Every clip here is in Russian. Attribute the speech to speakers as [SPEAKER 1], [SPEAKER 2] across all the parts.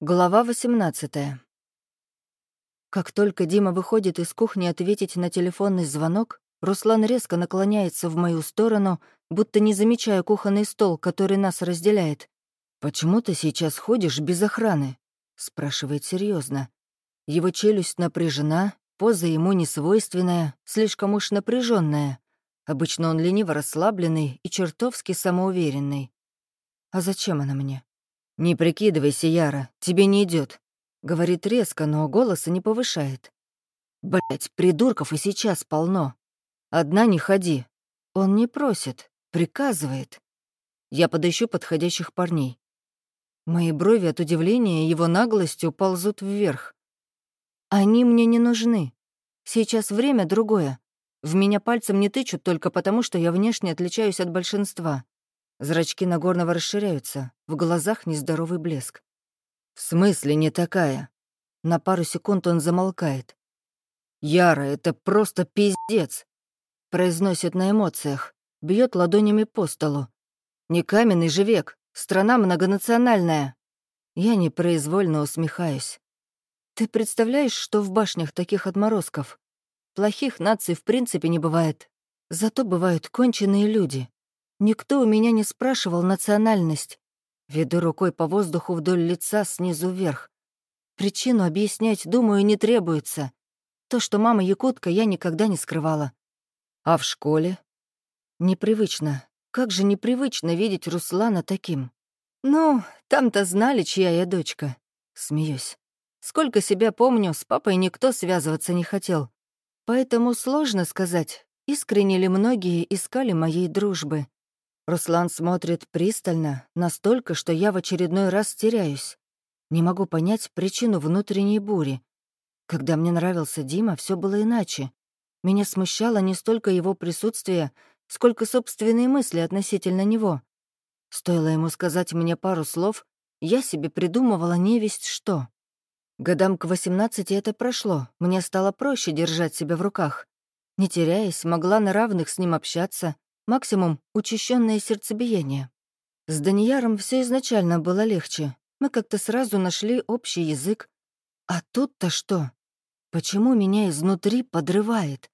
[SPEAKER 1] Глава 18 Как только Дима выходит из кухни ответить на телефонный звонок, Руслан резко наклоняется в мою сторону, будто не замечая кухонный стол, который нас разделяет. «Почему ты сейчас ходишь без охраны?» — спрашивает серьезно. Его челюсть напряжена, поза ему несвойственная, слишком уж напряженная. Обычно он лениво расслабленный и чертовски самоуверенный. А зачем она мне? «Не прикидывайся, Яра, тебе не идет, говорит резко, но голоса не повышает. Блять, придурков и сейчас полно. Одна не ходи. Он не просит, приказывает. Я подыщу подходящих парней. Мои брови от удивления его наглостью ползут вверх. Они мне не нужны. Сейчас время другое. В меня пальцем не тычут только потому, что я внешне отличаюсь от большинства. Зрачки Нагорного расширяются, в глазах нездоровый блеск. «В смысле не такая?» На пару секунд он замолкает. «Яра, это просто пиздец!» Произносит на эмоциях, бьет ладонями по столу. «Не каменный же век, страна многонациональная!» Я непроизвольно усмехаюсь. «Ты представляешь, что в башнях таких отморозков? Плохих наций в принципе не бывает. Зато бывают конченые люди, Никто у меня не спрашивал национальность. Веду рукой по воздуху вдоль лица снизу вверх. Причину объяснять, думаю, не требуется. То, что мама якутка, я никогда не скрывала. А в школе? Непривычно. Как же непривычно видеть Руслана таким. Ну, там-то знали, чья я дочка. Смеюсь. Сколько себя помню, с папой никто связываться не хотел. Поэтому сложно сказать, искренне ли многие искали моей дружбы. Руслан смотрит пристально, настолько, что я в очередной раз теряюсь. Не могу понять причину внутренней бури. Когда мне нравился Дима, все было иначе. Меня смущало не столько его присутствие, сколько собственные мысли относительно него. Стоило ему сказать мне пару слов, я себе придумывала невесть что. Годам к 18 это прошло, мне стало проще держать себя в руках. Не теряясь, могла на равных с ним общаться, Максимум — учащенное сердцебиение. С Данияром все изначально было легче. Мы как-то сразу нашли общий язык. А тут-то что? Почему меня изнутри подрывает?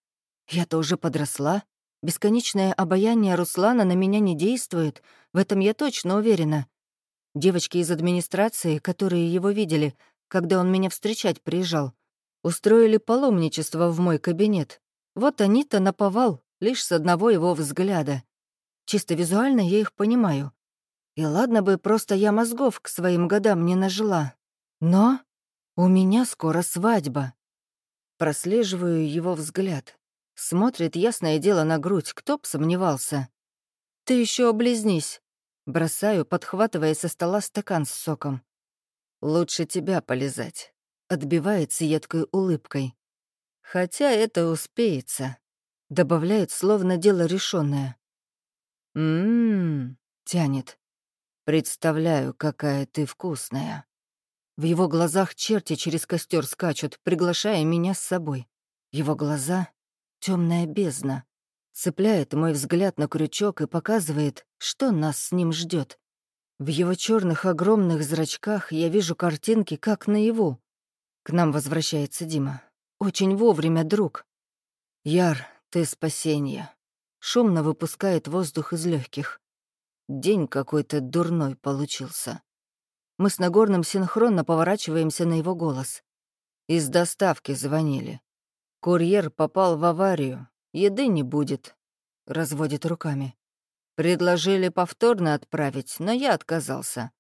[SPEAKER 1] Я-то уже подросла. Бесконечное обаяние Руслана на меня не действует. В этом я точно уверена. Девочки из администрации, которые его видели, когда он меня встречать приезжал, устроили паломничество в мой кабинет. Вот они-то наповал, лишь с одного его взгляда. Чисто визуально я их понимаю. И ладно бы, просто я мозгов к своим годам не нажила. Но у меня скоро свадьба. Прослеживаю его взгляд. Смотрит, ясное дело, на грудь, кто б сомневался. «Ты еще облизнись!» Бросаю, подхватывая со стола стакан с соком. «Лучше тебя полезать», — отбивается едкой улыбкой. «Хотя это успеется». Добавляет, словно дело решенное. «М-м-м», тянет. «Представляю, какая ты вкусная». В его глазах черти через костер скачут, приглашая меня с собой. Его глаза — темная бездна. Цепляет мой взгляд на крючок и показывает, что нас с ним ждет. В его черных огромных зрачках я вижу картинки, как наяву. К нам возвращается Дима. Очень вовремя, друг. Яр, ты спасение. Шумно выпускает воздух из легких. День какой-то дурной получился. Мы с Нагорным синхронно поворачиваемся на его голос. Из доставки звонили. Курьер попал в аварию. Еды не будет. Разводит руками. Предложили повторно отправить, но я отказался.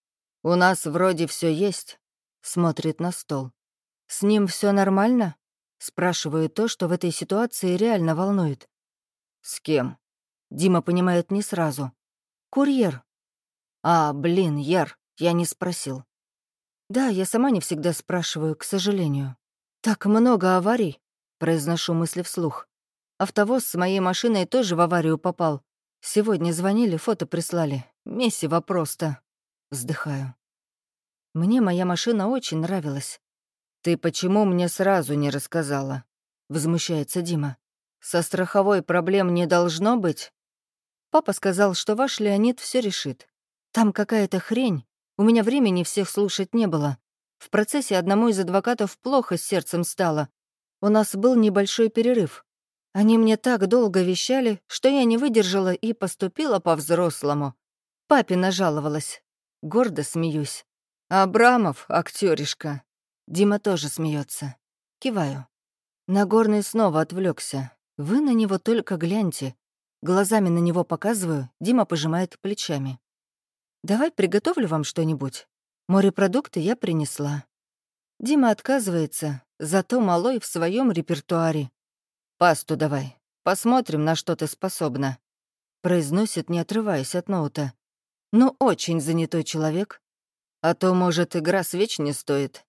[SPEAKER 1] У нас вроде все есть. Смотрит на стол. С ним все нормально? Спрашиваю то, что в этой ситуации реально волнует. «С кем?» Дима понимает не сразу. «Курьер». «А, блин, Яр, я не спросил». «Да, я сама не всегда спрашиваю, к сожалению. Так много аварий», — произношу мысли вслух. «Автовоз с моей машиной тоже в аварию попал. Сегодня звонили, фото прислали. Месиво просто». Вздыхаю. Мне моя машина очень нравилась. «Ты почему мне сразу не рассказала?» — возмущается Дима. «Со страховой проблем не должно быть?» Папа сказал, что ваш Леонид все решит. Там какая-то хрень. У меня времени всех слушать не было. В процессе одному из адвокатов плохо с сердцем стало. У нас был небольшой перерыв. Они мне так долго вещали, что я не выдержала и поступила по-взрослому. Папе нажаловалась. Гордо смеюсь. Абрамов, актеришка. Дима тоже смеется. Киваю. Нагорный снова отвлекся. Вы на него только гляньте. Глазами на него показываю, Дима пожимает плечами. «Давай приготовлю вам что-нибудь. Морепродукты я принесла». Дима отказывается, зато малой в своем репертуаре. «Пасту давай, посмотрим, на что ты способна», — произносит, не отрываясь от ноута. «Ну, очень занятой человек. А то, может, игра свеч не стоит».